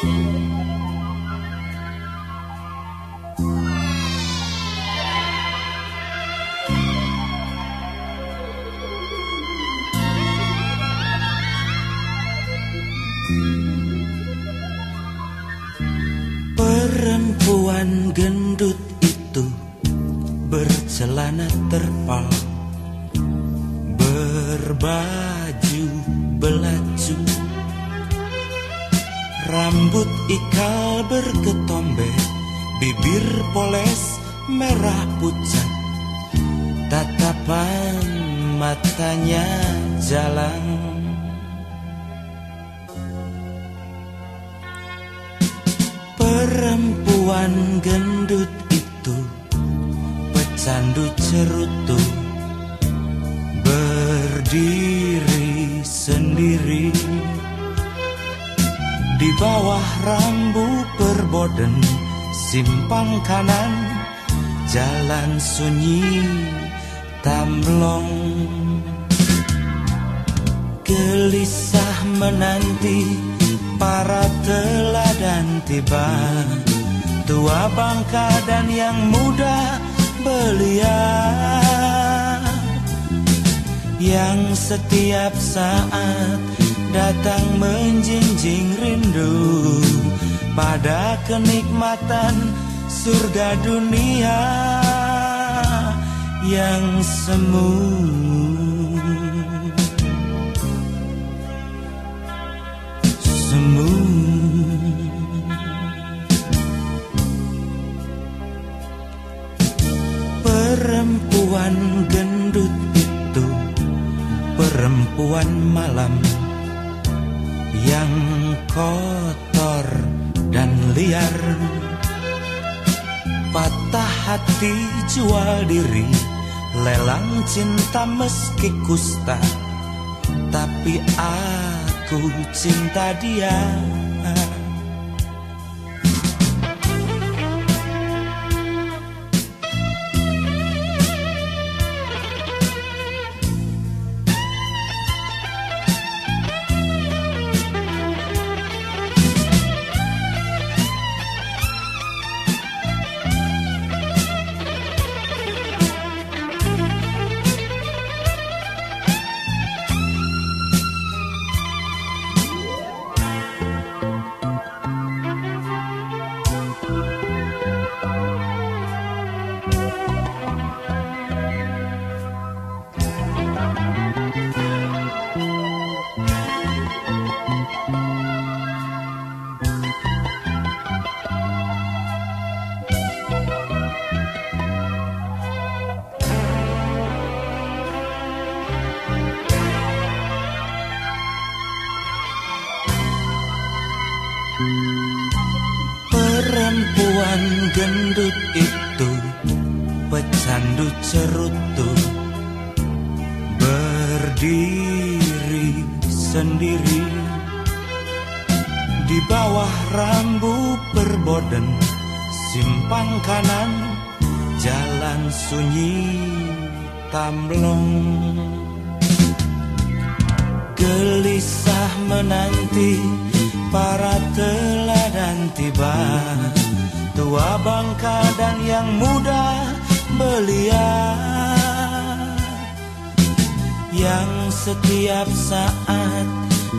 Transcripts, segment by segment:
Perempuan gendut itu bercelana terpal Berbaju belacu. Rambut ikal berketombe Bibir poles merah pucat. Tatapan matanya jalan. Perempuan gendut itu Pecandu cerutu. Berdiri sendiri Di bawah rambu perboden Simpang kanan Jalan sunyi Tamblong Gelisah menanti para teladan tiba. Tua bangka dan yang muda belia. Yang setiap saat datang menjinjing rindu Pada kenikmatan surga dunia Yang semu semu Perempuan gendut itu Perempuan malam Yang kotor dan liar. Patah hati jual diri Lelang cinta meski kusta. Tapi aku cinta dia Perempuan gendut itu Pecandu cerutu. Berdiri sendiri. Di bawah rambu perboden Simpang kanan Jalan sunyi Tamblong. Gelisah menanti para teladan tiba. Tua bangka dan yang muda belia. Yang setiap saat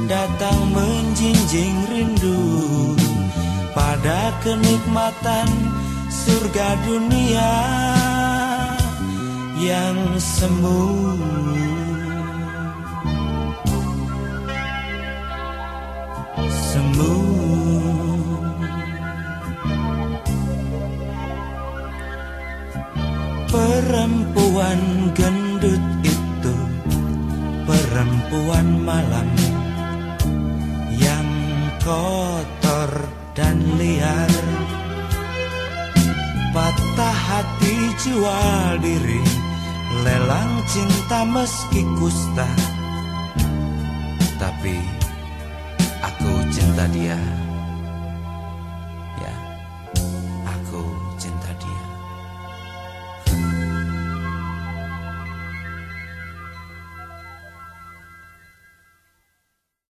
datang menjinjing rindu. Pada kenikmatan surga dunia Yang semu Perempuan gendut itu Perempuan malam Yang kotor dan liar. Patah hati jual diri Lelang cinta meski kusta. Tapi Aku cinta dia